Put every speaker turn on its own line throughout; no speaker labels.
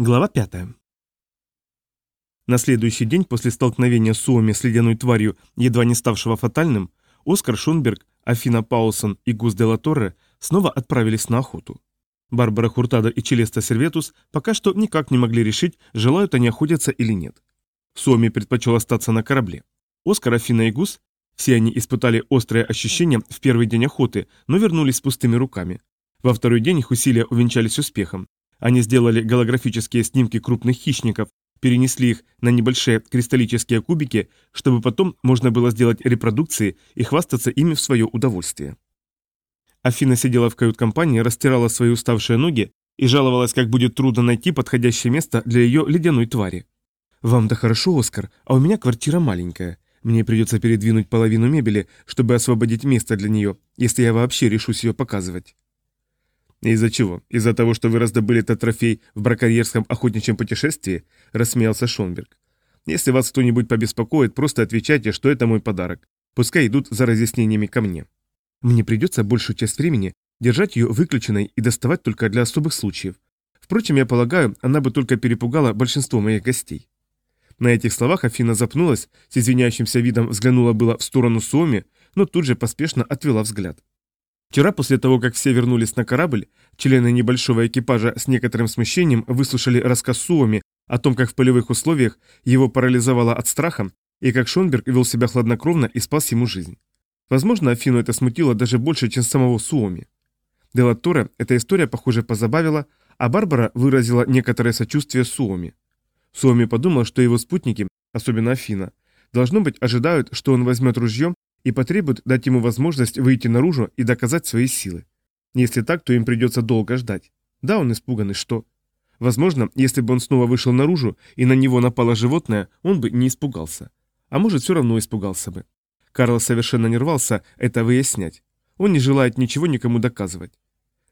Глава 5. На следующий день после столкновения с Суоми с ледяной тварью, едва не ставшего фатальным, Оскар Шунберг, Афина Паусон и Гус де ла Торре снова отправились на охоту. Барбара Хуртада и Челеста Серветус пока что никак не могли решить, желают они охотиться или нет. Суоми предпочел остаться на корабле. Оскар, Афина и Гус, все они испытали острое ощущение в первый день охоты, но вернулись с пустыми руками. Во второй день их усилия увенчались успехом. Они сделали голографические снимки крупных хищников, перенесли их на небольшие кристаллические кубики, чтобы потом можно было сделать репродукции и хвастаться ими в свое удовольствие. Афина сидела в кают-компании, растирала свои уставшие ноги и жаловалась, как будет трудно найти подходящее место для ее ледяной твари. «Вам-то хорошо, Оскар, а у меня квартира маленькая. Мне придется передвинуть половину мебели, чтобы освободить место для нее, если я вообще решусь ее показывать».
Из-за чего? Из-за того, что вы раздобыли этот трофей в браконьерском охотничьем путешествии? Рассмеялся Шонберг. Если вас кто-нибудь побеспокоит, просто отвечайте, что это мой подарок. Пускай идут за разъяснениями ко мне.
Мне придется большую часть времени держать ее выключенной и доставать только для особых случаев. Впрочем, я полагаю, она бы только перепугала большинство моих гостей. На этих словах Афина запнулась, с извиняющимся видом взглянула было в сторону Суоми, но тут же поспешно отвела взгляд. Вчера, после того, как все вернулись на корабль, члены небольшого экипажа с некоторым смущением выслушали рассказ Суоми о том, как в полевых условиях его парализовало от страха и как Шонберг вел себя хладнокровно и спас ему жизнь. Возможно, Афину это смутило даже больше, чем самого Суоми. Делатора эта история, похоже, позабавила, а Барбара выразила некоторое сочувствие Суоми. Суоми подумал, что его спутники, особенно Афина, должно быть, ожидают, что он возьмет ружье и потребуют дать ему возможность выйти наружу и доказать свои силы. Если так, то им придется долго ждать. Да, он испуган, и что? Возможно, если бы он снова вышел наружу и на него напало животное, он бы не испугался. А может, все равно испугался бы. Карл совершенно не рвался это выяснять. Он не желает ничего никому доказывать.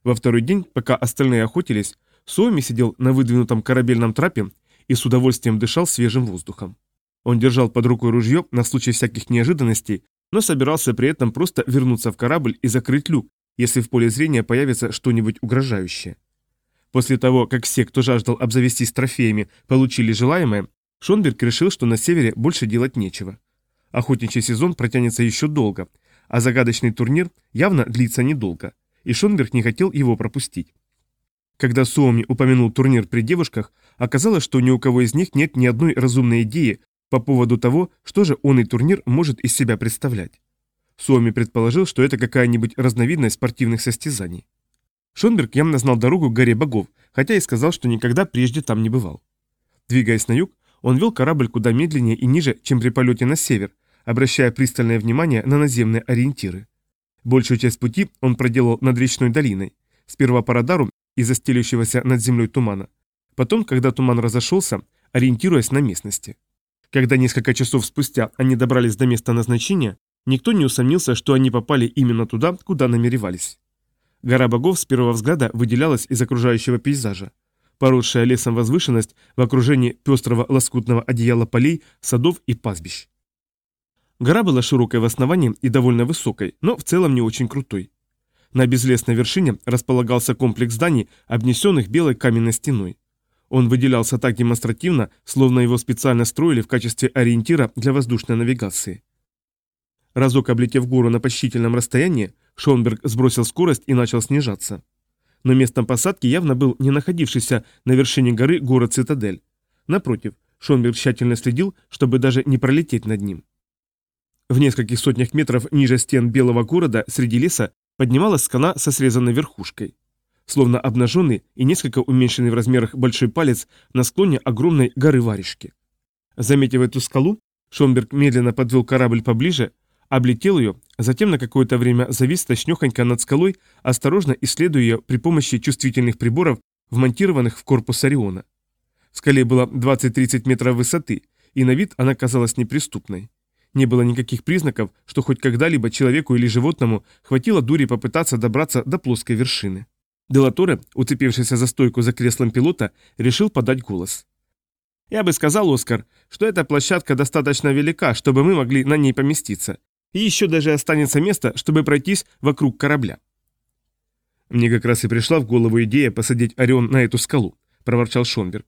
Во второй день, пока остальные охотились, Суоми сидел на выдвинутом корабельном трапе и с удовольствием дышал свежим воздухом. Он держал под рукой ружье на случай всяких неожиданностей, но собирался при этом просто вернуться в корабль и закрыть люк, если в поле зрения появится что-нибудь угрожающее. После того, как все, кто жаждал обзавестись трофеями, получили желаемое, Шонберг решил, что на севере больше делать нечего. Охотничий сезон протянется еще долго, а загадочный турнир явно длится недолго, и Шонберг не хотел его пропустить. Когда Суоми упомянул турнир при девушках, оказалось, что ни у кого из них нет ни одной разумной идеи, по поводу того, что же он и турнир может из себя представлять. Суоми предположил, что это какая-нибудь разновидность спортивных состязаний. Шонберг явно знал дорогу к горе богов, хотя и сказал, что никогда прежде там не бывал. Двигаясь на юг, он вел корабль куда медленнее и ниже, чем при полете на север, обращая пристальное внимание на наземные ориентиры. Большую часть пути он проделал над речной долиной, сперва по радару из-за стелющегося над землей тумана. Потом, когда туман разошелся, ориентируясь на местности. Когда несколько часов спустя они добрались до места назначения, никто не усомнился, что они попали именно туда, куда намеревались. Гора богов с первого взгляда выделялась из окружающего пейзажа. Поросшая лесом возвышенность в окружении пестрого лоскутного одеяла полей, садов и пастбищ. Гора была широкой в основании и довольно высокой, но в целом не очень крутой. На безлесной вершине располагался комплекс зданий, обнесенных белой каменной стеной. Он выделялся так демонстративно, словно его специально строили в качестве ориентира для воздушной навигации. Разок облетев гору на почтительном расстоянии, Шонберг сбросил скорость и начал снижаться. Но местом посадки явно был не находившийся на вершине горы город-цитадель. Напротив, Шонберг тщательно следил, чтобы даже не пролететь над ним. В нескольких сотнях метров ниже стен белого города среди леса поднималась скана со срезанной верхушкой словно обнаженный и несколько уменьшенный в размерах большой палец на склоне огромной горы варежки. Заметив эту скалу, Шонберг медленно подвел корабль поближе, облетел ее, затем на какое-то время завис точнехонько над скалой, осторожно исследуя ее при помощи чувствительных приборов, вмонтированных в корпус Ориона. В скале было 20-30 метров высоты, и на вид она казалась неприступной. Не было никаких признаков, что хоть когда-либо человеку или животному хватило дури попытаться добраться до плоской вершины. Делаторе, уцепившийся за стойку за креслом пилота, решил подать голос. «Я бы сказал, Оскар, что эта площадка достаточно велика, чтобы мы могли на ней поместиться, и еще даже останется место, чтобы пройтись вокруг корабля».
«Мне как раз и пришла в голову идея посадить Орион на эту скалу», – проворчал Шонберг.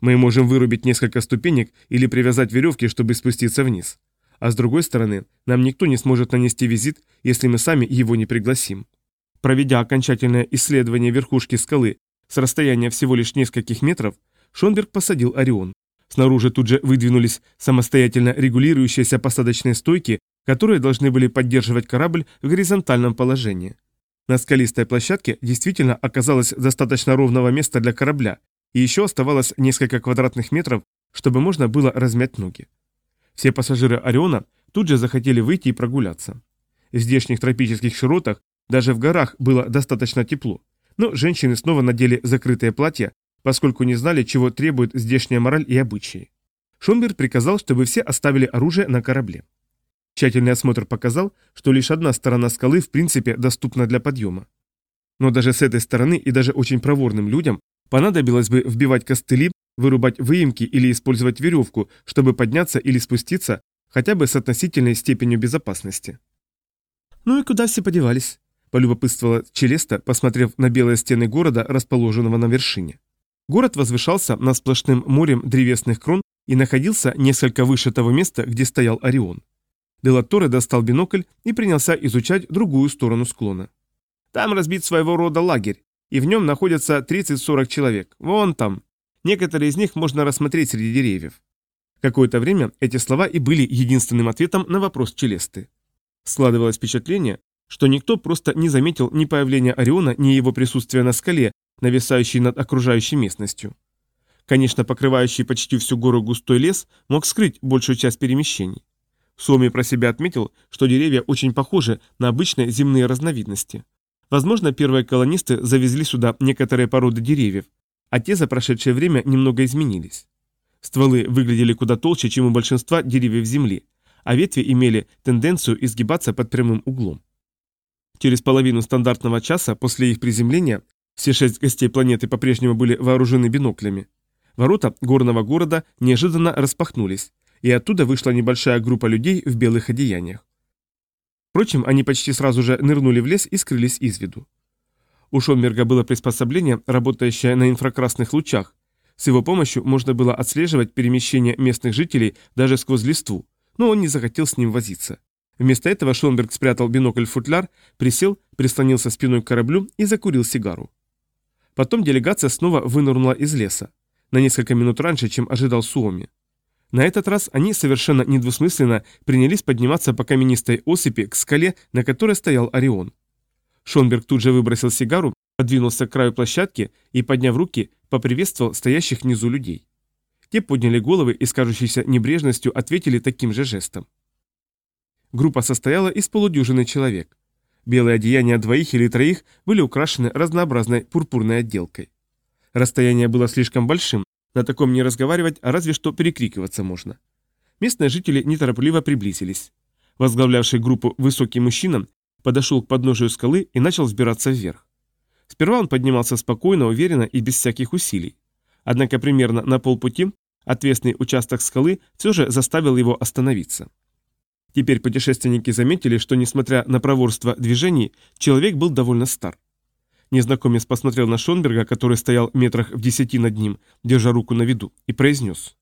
«Мы можем вырубить несколько ступенек или привязать веревки, чтобы спуститься вниз. А с другой стороны, нам никто не сможет нанести визит, если мы сами его не пригласим». Проведя окончательное исследование верхушки скалы с расстояния всего лишь нескольких метров, Шонберг посадил Орион. Снаружи тут же выдвинулись самостоятельно регулирующиеся посадочные стойки, которые должны были поддерживать корабль в горизонтальном положении. На скалистой площадке действительно оказалось достаточно ровного места для корабля, и еще оставалось несколько квадратных метров, чтобы можно было размять ноги. Все пассажиры Ориона тут же захотели выйти и прогуляться. В здешних тропических широтах даже в горах было достаточно тепло, но женщины снова надели закрытые платья, поскольку не знали, чего требует здешняя мораль и обычаи. Шонберг приказал, чтобы все оставили оружие на корабле. Тщательный осмотр показал, что лишь одна сторона скалы в принципе доступна для подъема. Но даже с этой стороны и даже очень проворным людям понадобилось бы вбивать костыли, вырубать выемки или использовать веревку, чтобы подняться или спуститься, хотя бы с относительной степенью безопасности. «Ну и куда все подевались?» полюбопытствовала Челеста, посмотрев на белые стены города, расположенного на вершине. Город возвышался над сплошным морем древесных крон и находился несколько выше того места, где стоял Орион. Делаторе достал бинокль и принялся изучать другую сторону склона. «Там разбит своего рода лагерь, и в нем находятся 30-40 человек. Вон там. Некоторые из них можно рассмотреть среди деревьев». Какое-то время эти слова и были единственным ответом на вопрос Челесты. Складывалось впечатление, что никто просто не заметил ни появления Ориона, ни его присутствия на скале, нависающей над окружающей местностью. Конечно, покрывающий почти всю гору густой лес мог скрыть большую часть перемещений. Суоми про себя отметил, что деревья очень похожи на обычные земные разновидности. Возможно, первые колонисты завезли сюда некоторые породы деревьев, а те за прошедшее время немного изменились. Стволы выглядели куда толще, чем у большинства деревьев Земли, а ветви имели тенденцию изгибаться под прямым углом. Через половину стандартного часа после их приземления все шесть гостей планеты по-прежнему были вооружены биноклями. Ворота горного города неожиданно распахнулись, и оттуда вышла небольшая группа людей в белых одеяниях. Впрочем, они почти сразу же нырнули в лес и скрылись из виду. У Шонберга было приспособление, работающее на инфракрасных лучах. С его помощью можно было отслеживать перемещение местных жителей даже сквозь листву, но он не захотел с ним возиться. Вместо этого Шонберг спрятал бинокль в футляр, присел, прислонился спиной к кораблю и закурил сигару. Потом делегация снова вынырнула из леса, на несколько минут раньше, чем ожидал Суоми. На этот раз они совершенно недвусмысленно принялись подниматься по каменистой осыпи к скале, на которой стоял Орион. Шонберг тут же выбросил сигару, подвинулся к краю площадки и, подняв руки, поприветствовал стоящих внизу людей. Те подняли головы и с кажущейся небрежностью ответили таким же жестом. Группа состояла из полудюжины человек. Белые одеяния двоих или троих были украшены разнообразной пурпурной отделкой. Расстояние было слишком большим, на таком не разговаривать, а разве что перекрикиваться можно. Местные жители неторопливо приблизились. Возглавлявший группу высокий мужчина подошел к подножию скалы и начал взбираться вверх. Сперва он поднимался спокойно, уверенно и без всяких усилий. Однако примерно на полпути отвесный участок скалы все же заставил его остановиться. Теперь путешественники заметили, что, несмотря на проворство движений, человек был довольно стар. Незнакомец посмотрел на Шонберга, который стоял метрах в десяти над ним, держа руку на виду, и произнес.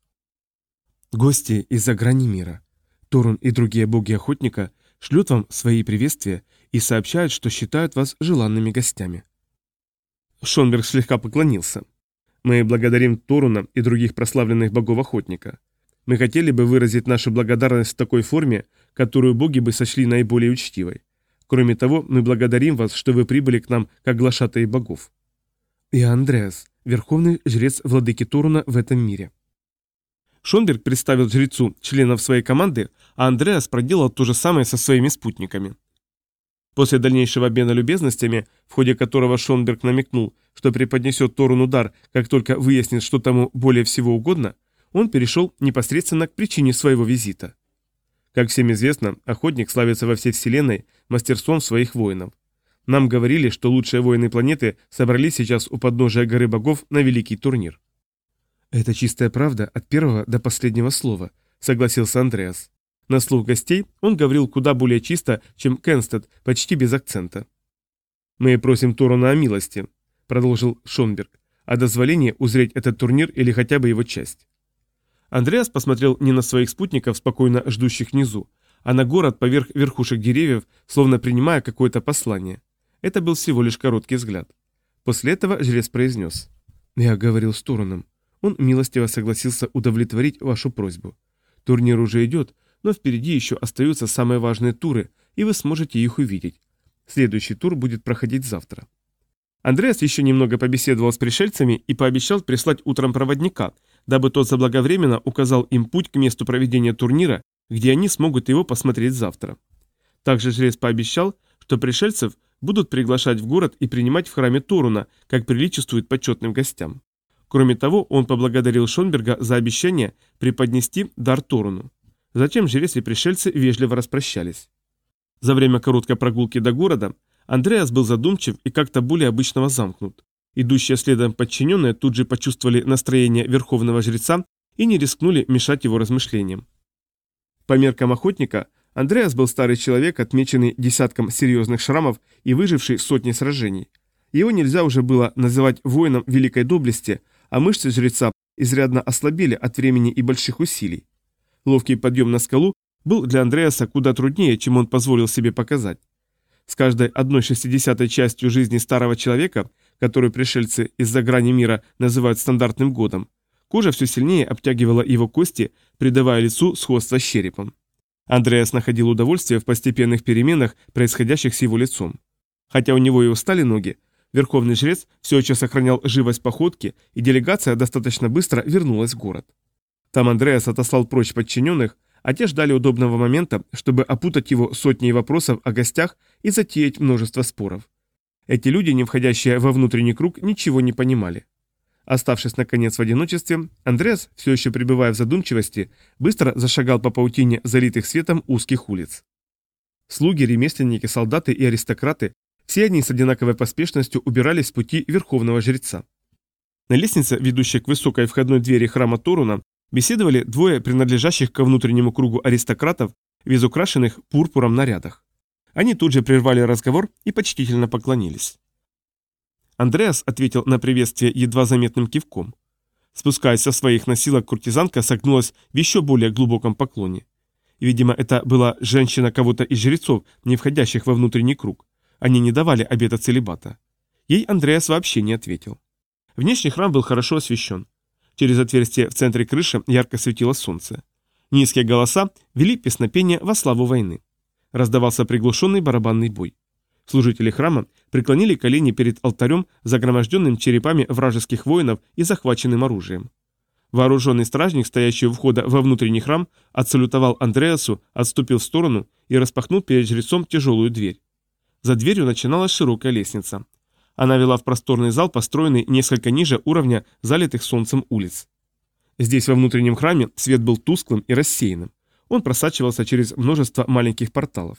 «Гости из-за грани мира, Торун и другие боги охотника шлют вам свои приветствия и сообщают, что считают вас желанными гостями». Шонберг слегка поклонился. «Мы благодарим Торуна и других прославленных богов охотника. Мы хотели бы выразить нашу благодарность в такой форме, которую боги бы сочли наиболее учтивой. Кроме того, мы благодарим вас, что вы прибыли к нам как глашатые богов. И Андреас, верховный жрец владыки Торуна в этом мире. Шонберг представил жрецу членов своей команды, а Андреас проделал то же самое со своими спутниками. После дальнейшего обмена любезностями, в ходе которого Шонберг намекнул, что преподнесет Торун удар, как только выяснит, что тому более всего угодно, он перешел непосредственно к причине своего визита. Как всем известно, охотник славится во всей вселенной мастерством своих воинов. Нам говорили, что лучшие воины планеты собрались сейчас у подножия горы богов на великий турнир. Это чистая правда от первого до последнего слова, согласился Андреас. На слух гостей он говорил куда более чисто, чем Кенстед, почти без акцента. «Мы просим Торона о милости», — продолжил Шонберг, — «о дозволении узреть этот турнир или хотя бы его часть». Андреас посмотрел не на своих спутников, спокойно ждущих внизу, а на город поверх верхушек деревьев, словно принимая какое-то послание. Это был всего лишь короткий взгляд. После этого жрец произнес. «Я говорил с Туруном. Он милостиво согласился удовлетворить вашу просьбу. Турнир уже идет, но впереди еще остаются самые важные туры, и вы сможете их увидеть. Следующий тур будет проходить завтра». Андреас еще немного побеседовал с пришельцами и пообещал прислать утром проводника – дабы тот заблаговременно указал им путь к месту проведения турнира, где они смогут его посмотреть завтра. Также жрец пообещал, что пришельцев будут приглашать в город и принимать в храме Торуна, как приличествует почетным гостям. Кроме того, он поблагодарил Шонберга за обещание преподнести дар Торуну. Затем жрец и пришельцы вежливо распрощались. За время короткой прогулки до города Андреас был задумчив и как-то более обычного замкнут. Идущие следом подчиненные тут же почувствовали настроение верховного жреца и не рискнули мешать его размышлениям. По меркам охотника, Андреас был старый человек, отмеченный десятком серьезных шрамов и выживший сотни сражений. Его нельзя уже было называть воином великой доблести, а мышцы жреца изрядно ослабели от времени и больших усилий. Ловкий подъем на скалу был для Андреаса куда труднее, чем он позволил себе показать. С каждой одной шестидесятой частью жизни старого человека которую пришельцы из-за грани мира называют стандартным годом, кожа все сильнее обтягивала его кости, придавая лицу сходство с черепом. Андреас находил удовольствие в постепенных переменах, происходящих с его лицом. Хотя у него и устали ноги, верховный жрец все еще сохранял живость походки, и делегация достаточно быстро вернулась в город. Там Андреас отослал прочь подчиненных, а те ждали удобного момента, чтобы опутать его сотней вопросов о гостях и затеять множество споров. Эти люди, не входящие во внутренний круг, ничего не понимали. Оставшись, наконец, в одиночестве, Андрес, все еще пребывая в задумчивости, быстро зашагал по паутине залитых светом узких улиц. Слуги, ремесленники, солдаты и аристократы все они с одинаковой поспешностью убирались с пути верховного жреца. На лестнице, ведущей к высокой входной двери храма Торуна, беседовали двое принадлежащих ко внутреннему кругу аристократов в изукрашенных пурпуром нарядах. Они тут же прервали разговор и почтительно поклонились. Андреас ответил на приветствие едва заметным кивком. Спускаясь со своих носилок, куртизанка согнулась в еще более глубоком поклоне. Видимо, это была женщина кого-то из жрецов, не входящих во внутренний круг. Они не давали обета целебата. Ей Андреас вообще не ответил. Внешний храм был хорошо освещен. Через отверстие в центре крыши ярко светило солнце. Низкие голоса вели песнопение во славу войны. Раздавался приглушенный барабанный бой. Служители храма преклонили колени перед алтарем, загроможденным черепами вражеских воинов и захваченным оружием. Вооруженный стражник, стоящий у входа во внутренний храм, отсалютовал Андреасу, отступил в сторону и распахнул перед жрецом тяжелую дверь. За дверью начиналась широкая лестница. Она вела в просторный зал, построенный несколько ниже уровня залитых солнцем улиц. Здесь во внутреннем храме свет был тусклым и рассеянным. Он просачивался через множество маленьких порталов.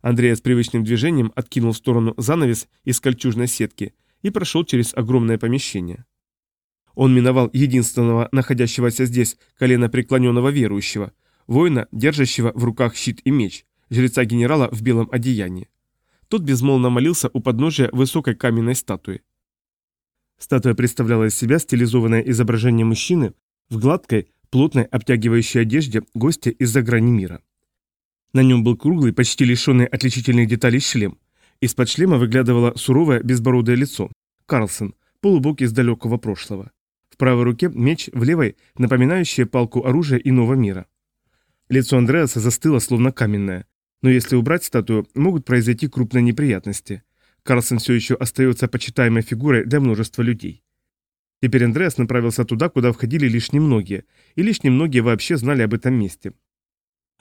Андрей с привычным движением откинул в сторону занавес из кольчужной сетки и прошел через огромное помещение. Он миновал единственного находящегося здесь колено преклоненного верующего, воина, держащего в руках щит и меч, жреца генерала в белом одеянии. Тот безмолвно молился у подножия высокой каменной статуи. Статуя представляла из себя стилизованное изображение мужчины в гладкой, плотной обтягивающей одежде гостя из-за грани мира. На нем был круглый, почти лишенный отличительных деталей шлем. Из-под шлема выглядывало суровое безбородое лицо. Карлсон, полубог из далекого прошлого. В правой руке меч, в левой – напоминающая палку оружия иного мира. Лицо Андреаса застыло, словно каменное. Но если убрать статую, могут произойти крупные неприятности. Карлсон все еще остается почитаемой фигурой для множества людей. Теперь Андреас направился туда, куда входили лишь немногие, и лишь немногие вообще знали об этом месте.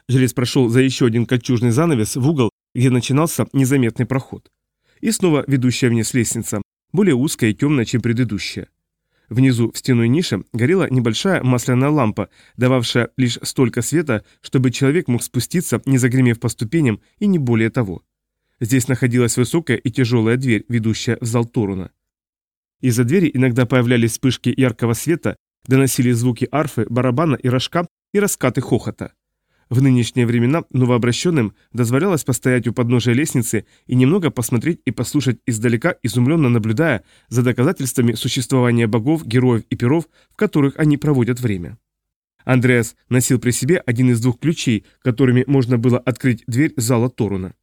Жрец прошел за еще один кольчужный занавес в угол, где начинался незаметный проход. И снова ведущая вниз лестница, более узкая и темная, чем предыдущая. Внизу, в стеной нише, горела небольшая масляная лампа, дававшая лишь столько света, чтобы человек мог спуститься, не загремев по ступеням, и не более того. Здесь находилась высокая и тяжелая дверь, ведущая в зал Торуна. Из-за двери иногда появлялись вспышки яркого света, доносили звуки арфы, барабана и рожка и раскаты хохота. В нынешние времена новообращенным дозволялось постоять у подножия лестницы и немного посмотреть и послушать издалека, изумленно наблюдая за доказательствами существования богов, героев и перов, в которых они проводят время. Андреас носил при себе один из двух ключей, которыми можно было открыть дверь зала Торуна.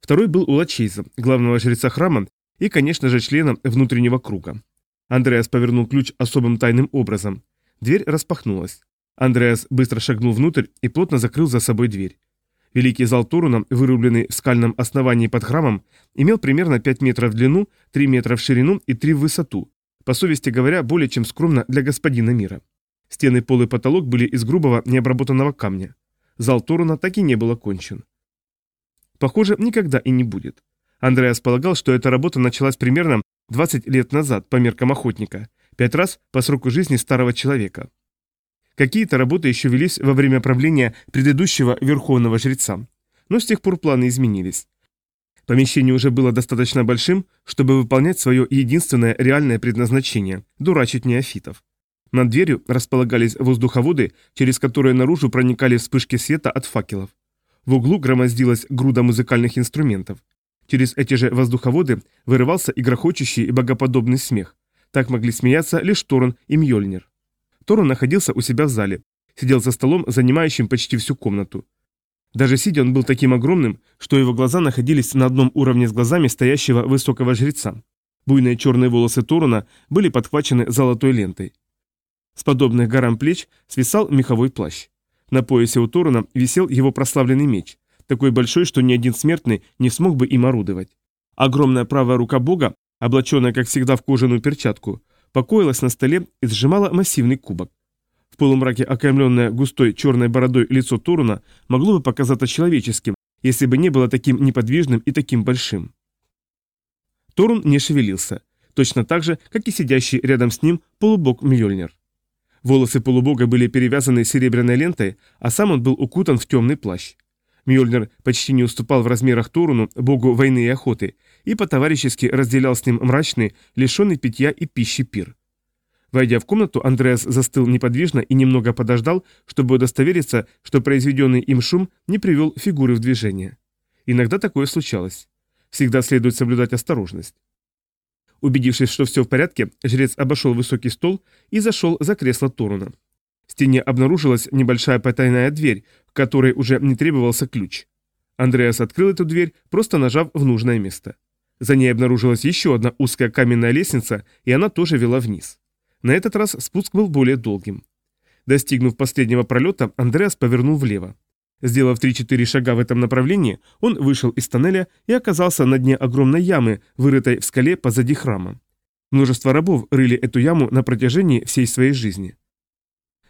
Второй был у Лачейза, главного жреца храма, и, конечно же, членом внутреннего круга. Андреас повернул ключ особым тайным образом. Дверь распахнулась. Андреас быстро шагнул внутрь и плотно закрыл за собой дверь. Великий зал Торуна, вырубленный в скальном основании под храмом, имел примерно 5 метров в длину, 3 метра в ширину и 3 в высоту, по совести говоря, более чем скромно для господина мира. Стены, пол и потолок были из грубого необработанного камня. Зал Торуна так и не был окончен. Похоже, никогда и не будет. Андреас полагал, что эта работа началась примерно 20 лет назад по меркам охотника, пять раз по сроку жизни старого человека. Какие-то работы еще велись во время правления предыдущего верховного жреца. Но с тех пор планы изменились. Помещение уже было достаточно большим, чтобы выполнять свое единственное реальное предназначение – дурачить неофитов. Над дверью располагались воздуховоды, через которые наружу проникали вспышки света от факелов. В углу громоздилась груда музыкальных инструментов. Через эти же воздуховоды вырывался и и богоподобный смех. Так могли смеяться лишь Торн и Мьёльнир. Торн находился у себя в зале, сидел за столом, занимающим почти всю комнату. Даже сидя он был таким огромным, что его глаза находились на одном уровне с глазами стоящего высокого жреца. Буйные черные волосы Торона были подхвачены золотой лентой. С подобных горам плеч свисал меховой плащ. На поясе у Торона висел его прославленный меч такой большой, что ни один смертный не смог бы им орудовать. Огромная правая рука бога, облаченная, как всегда, в кожаную перчатку, покоилась на столе и сжимала массивный кубок. В полумраке, окаймленное густой черной бородой лицо Торуна, могло бы показаться человеческим, если бы не было таким неподвижным и таким большим. Торун не шевелился, точно так же, как и сидящий рядом с ним полубог Мьёльнир. Волосы полубога были перевязаны серебряной лентой, а сам он был укутан в темный плащ. Мюльнер почти не уступал в размерах Торуну, богу войны и охоты, и по-товарищески разделял с ним мрачный, лишенный питья и пищи пир. Войдя в комнату, Андреас застыл неподвижно и немного подождал, чтобы удостовериться, что произведенный им шум не привел фигуры в движение. Иногда такое случалось. Всегда следует соблюдать осторожность. Убедившись, что все в порядке, жрец обошел высокий стол и зашел за кресло Торуна. В стене обнаружилась небольшая потайная дверь, к которой уже не требовался ключ. Андреас открыл эту дверь, просто нажав в нужное место. За ней обнаружилась еще одна узкая каменная лестница, и она тоже вела вниз. На этот раз спуск был более долгим. Достигнув последнего пролета, Андреас повернул влево. Сделав 3-4 шага в этом направлении, он вышел из тоннеля и оказался на дне огромной ямы, вырытой в скале позади храма. Множество рабов рыли эту яму на протяжении всей своей жизни.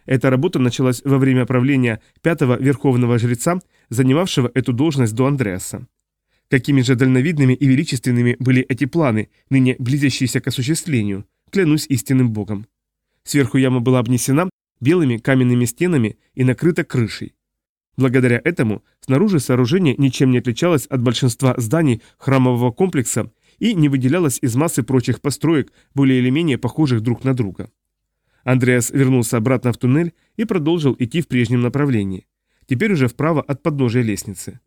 Эта работа началась во время правления пятого верховного жреца, занимавшего эту должность до Андреаса. Какими же дальновидными и величественными были эти планы, ныне близящиеся к осуществлению, клянусь истинным богом. Сверху яма была обнесена белыми каменными стенами и накрыта крышей. Благодаря этому снаружи сооружение ничем не отличалось от большинства зданий храмового комплекса и не выделялось из массы прочих построек, более или менее похожих друг на друга. Андреас вернулся обратно в туннель и продолжил идти в прежнем направлении, теперь уже вправо от подножия лестницы.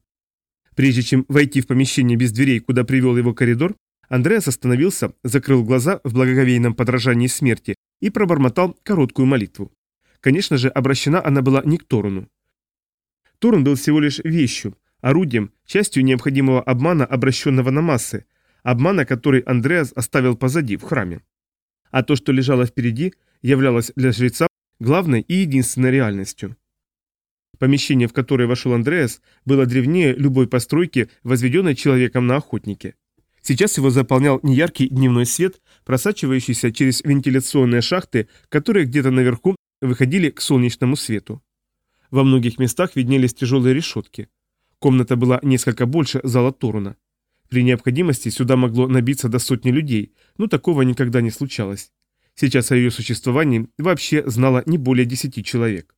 Прежде чем войти в помещение без дверей, куда привел его коридор, Андреас остановился, закрыл глаза в благоговейном подражании смерти и пробормотал короткую молитву. Конечно же, обращена она была не к Торуну. Торун был всего лишь вещью, орудием, частью необходимого обмана, обращенного на массы, обмана, который Андреас оставил позади, в храме. А то, что лежало впереди, являлась для жреца главной и единственной реальностью. Помещение, в которое вошел Андреас, было древнее любой постройки, возведенной человеком на охотнике. Сейчас его заполнял неяркий дневной свет, просачивающийся через вентиляционные шахты, которые где-то наверху выходили к солнечному свету. Во многих местах виднелись тяжелые решетки. Комната была несколько больше зала Торуна. При необходимости сюда могло набиться до сотни людей, но такого никогда не случалось. Сейчас о ее существовании вообще знало не более десяти человек.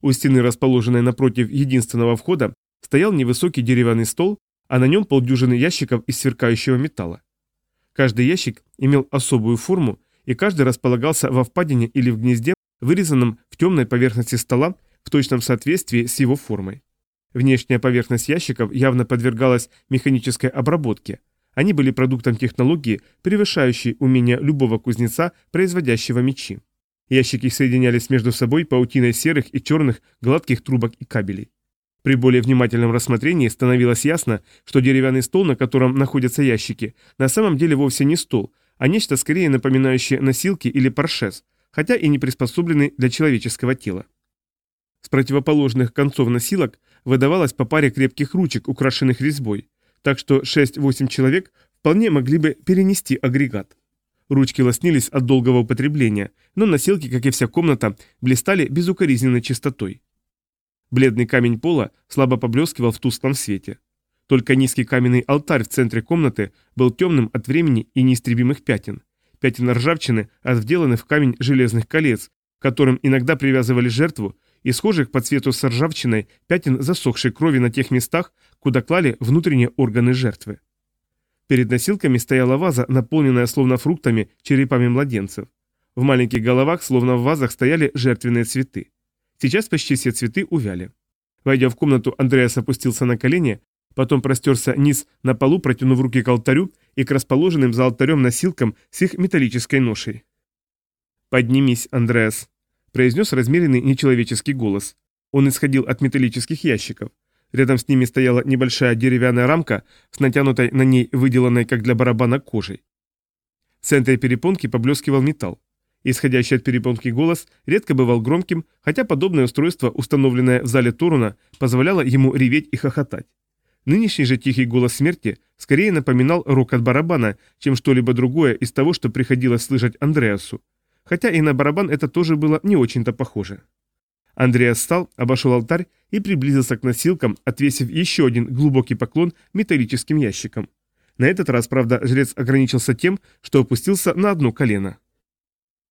У стены, расположенной напротив единственного входа, стоял невысокий деревянный стол, а на нем полдюжины ящиков из сверкающего металла. Каждый ящик имел особую форму, и каждый располагался во впадине или в гнезде, вырезанном в темной поверхности стола в точном соответствии с его формой. Внешняя поверхность ящиков явно подвергалась механической обработке, они были продуктом технологии, превышающей умения любого кузнеца, производящего мечи. Ящики соединялись между собой паутиной серых и черных гладких трубок и кабелей. При более внимательном рассмотрении становилось ясно, что деревянный стол, на котором находятся ящики, на самом деле вовсе не стол, а нечто скорее напоминающее носилки или паршес, хотя и не приспособленный для человеческого тела. С противоположных концов носилок выдавалось по паре крепких ручек, украшенных резьбой, так что 6-8 человек вполне могли бы перенести агрегат. Ручки лоснились от долгого употребления, но носилки, как и вся комната, блистали безукоризненной чистотой. Бледный камень пола слабо поблескивал в тусклом свете. Только низкий каменный алтарь в центре комнаты был темным от времени и неистребимых пятен. Пятен ржавчины от вделанных в камень железных колец, которым иногда привязывали жертву, и схожих по цвету с ржавчиной пятен засохшей крови на тех местах, куда клали внутренние органы жертвы. Перед носилками стояла ваза, наполненная словно фруктами, черепами младенцев. В маленьких головах, словно в вазах, стояли жертвенные цветы. Сейчас почти все цветы увяли. Войдя в комнату, Андреас опустился на колени, потом простерся низ на полу, протянув руки к алтарю и к расположенным за алтарем носилкам с их металлической ношей. «Поднимись, Андреас», произнес размеренный нечеловеческий голос. Он исходил от металлических ящиков. Рядом с ними стояла небольшая деревянная рамка с натянутой на ней выделанной, как для барабана, кожей. В центре перепонки поблескивал металл. Исходящий от перепонки голос редко бывал громким, хотя подобное устройство, установленное в зале Торуна, позволяло ему реветь и хохотать. Нынешний же тихий голос смерти скорее напоминал рок от барабана, чем что-либо другое из того, что приходилось слышать Андреасу хотя и на барабан это тоже было не очень-то похоже. Андреас встал, обошел алтарь и приблизился к носилкам, отвесив еще один глубокий поклон металлическим ящикам. На этот раз, правда, жрец ограничился тем, что опустился на одно колено.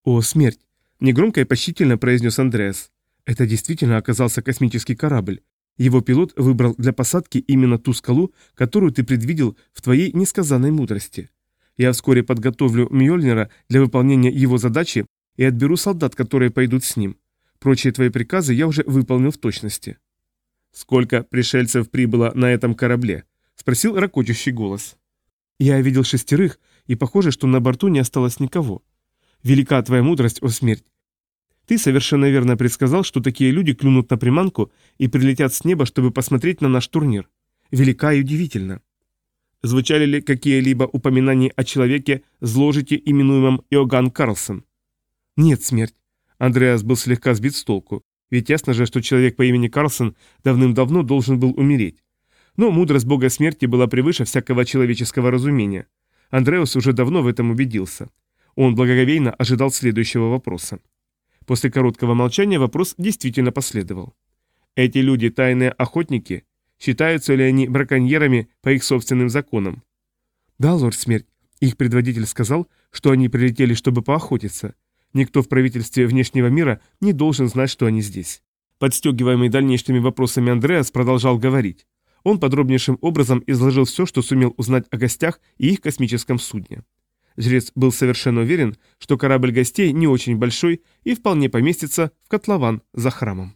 «О, смерть!» – негромко и почтительно произнес Андреас. Это действительно оказался космический корабль. Его пилот выбрал для посадки именно ту скалу, которую ты предвидел в твоей несказанной мудрости. Я вскоре подготовлю Мьёльнира для выполнения его задачи и отберу солдат, которые пойдут с ним. Прочие твои приказы я уже выполнил в точности». «Сколько пришельцев прибыло на этом корабле?» — спросил ракочущий голос. «Я видел шестерых, и похоже, что на борту не осталось никого. Велика твоя мудрость, о смерть. Ты совершенно верно предсказал, что такие люди клюнут на приманку и прилетят с неба, чтобы посмотреть на наш турнир. Велика и удивительно. Звучали ли какие-либо упоминания о человеке, с зложите именуемом Иоганн Карлсон? Нет, смерть. Андреас был слегка сбит с толку. Ведь ясно же, что человек по имени Карлсон давным-давно должен был умереть. Но мудрость бога смерти была превыше всякого человеческого разумения. Андреас уже давно в этом убедился. Он благоговейно ожидал следующего вопроса. После короткого молчания вопрос действительно последовал. Эти люди – тайные охотники Считаются ли они браконьерами по их собственным законам? Да, лорд Смерть, их предводитель сказал, что они прилетели, чтобы поохотиться. Никто в правительстве внешнего мира не должен знать, что они здесь. Подстегиваемый дальнейшими вопросами Андреас продолжал говорить. Он подробнейшим образом изложил все, что сумел узнать о гостях и их космическом судне. Жрец был совершенно уверен, что корабль гостей не очень большой и вполне поместится в котлован за храмом.